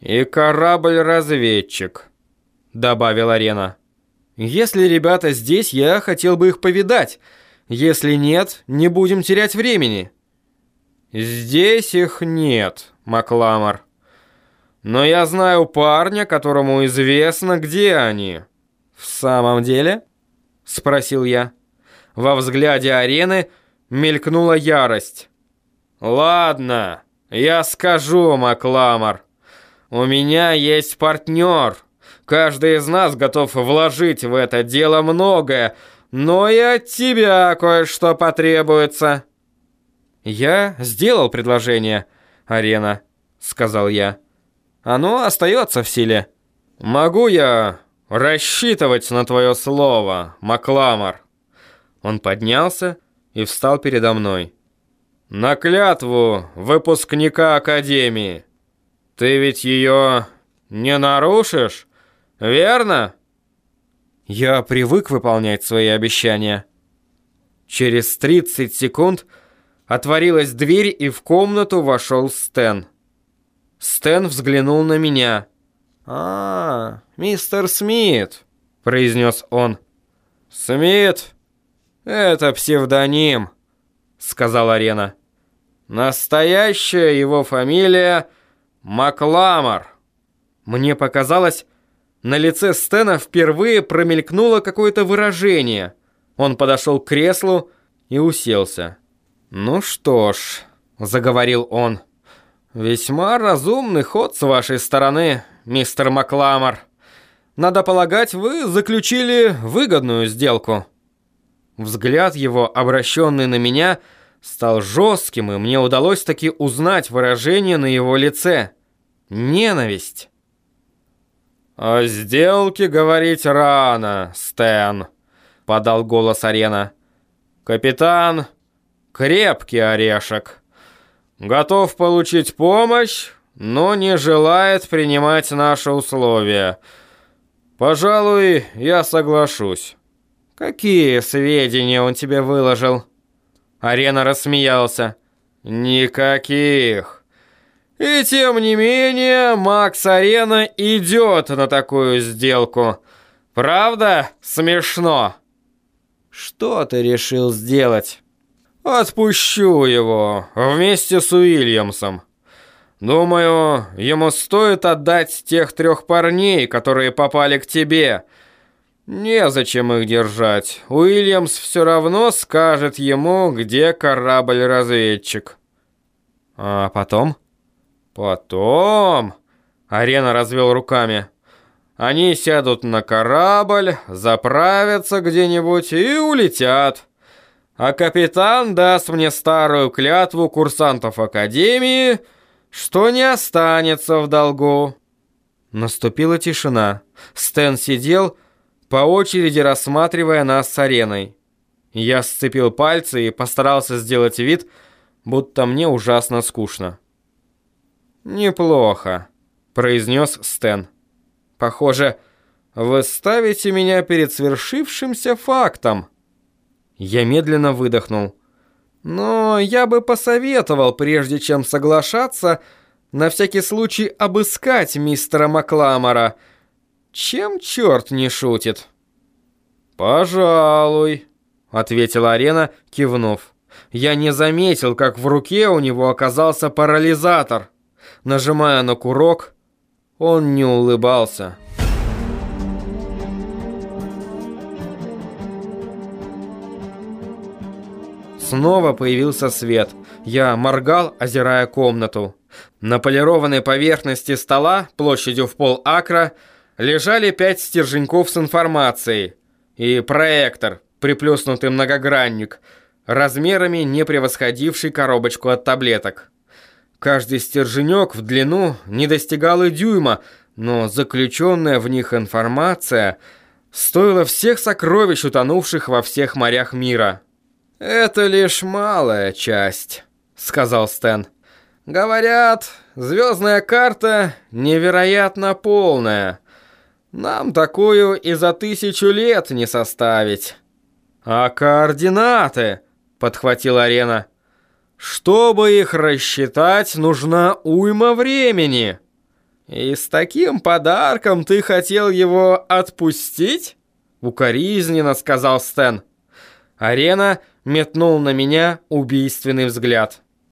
«И корабль-разведчик», — добавил Арена. «Если ребята здесь, я хотел бы их повидать. Если нет, не будем терять времени». «Здесь их нет, Макламор. Но я знаю парня, которому известно, где они». «В самом деле?» — спросил я. Во взгляде арены мелькнула ярость. «Ладно, я скажу, Макламор. У меня есть партнер. Каждый из нас готов вложить в это дело многое, но и от тебя кое-что потребуется». «Я сделал предложение, Арена», — сказал я. «Оно остается в силе». «Могу я рассчитывать на твое слово, Макламор?» Он поднялся и встал передо мной. «На клятву выпускника Академии. Ты ведь ее не нарушишь, верно?» Я привык выполнять свои обещания. Через 30 секунд отворилась дверь, и в комнату вошел Стэн. Стэн взглянул на меня. «А, мистер Смит», — произнес он. «Смит? Это псевдоним», — сказал Арена. Настоящая его фамилия Макламор. Мне показалось, на лице Стена впервые промелькнуло какое-то выражение. Он подошел к креслу и уселся. «Ну что ж», — заговорил он, — «весьма разумный ход с вашей стороны, мистер Макламор. Надо полагать, вы заключили выгодную сделку». Взгляд его, обращенный на меня, — стал жестким, и мне удалось таки узнать выражение на его лице. Ненависть. «О сделке говорить рано, Стэн», — подал голос Арена. «Капитан, крепкий орешек. Готов получить помощь, но не желает принимать наши условия. Пожалуй, я соглашусь». «Какие сведения он тебе выложил?» Арена рассмеялся. «Никаких!» И тем не менее, Макс Арена идет на такую сделку. Правда, смешно? Что ты решил сделать? Отпущу его вместе с Уильямсом. Думаю, ему стоит отдать тех трех парней, которые попали к тебе – Незачем их держать. Уильямс все равно скажет ему, где корабль-разведчик. А потом? Потом... Арена развел руками. Они сядут на корабль, заправятся где-нибудь и улетят. А капитан даст мне старую клятву курсантов Академии, что не останется в долгу. Наступила тишина. Стэн сидел по очереди рассматривая нас с ареной. Я сцепил пальцы и постарался сделать вид, будто мне ужасно скучно. «Неплохо», — произнес Стэн. «Похоже, вы ставите меня перед свершившимся фактом». Я медленно выдохнул. «Но я бы посоветовал, прежде чем соглашаться, на всякий случай обыскать мистера Макламора», чем черт не шутит? Пожалуй, ответила Арена, кивнув. Я не заметил, как в руке у него оказался парализатор. Нажимая на курок, он не улыбался. Снова появился свет. Я моргал, озирая комнату. На полированной поверхности стола, площадью в пол акра, лежали пять стерженьков с информацией и проектор, приплюснутый многогранник, размерами не превосходивший коробочку от таблеток. Каждый стерженек в длину не достигал и дюйма, но заключенная в них информация стоила всех сокровищ, утонувших во всех морях мира. «Это лишь малая часть», — сказал Стэн. «Говорят, звездная карта невероятно полная». Нам такую и за тысячу лет не составить. А координаты, подхватил Арена. Чтобы их рассчитать, нужна уйма времени. «И с таким подарком ты хотел его отпустить?» Укоризненно сказал Стэн. Арена метнул на меня убийственный взгляд.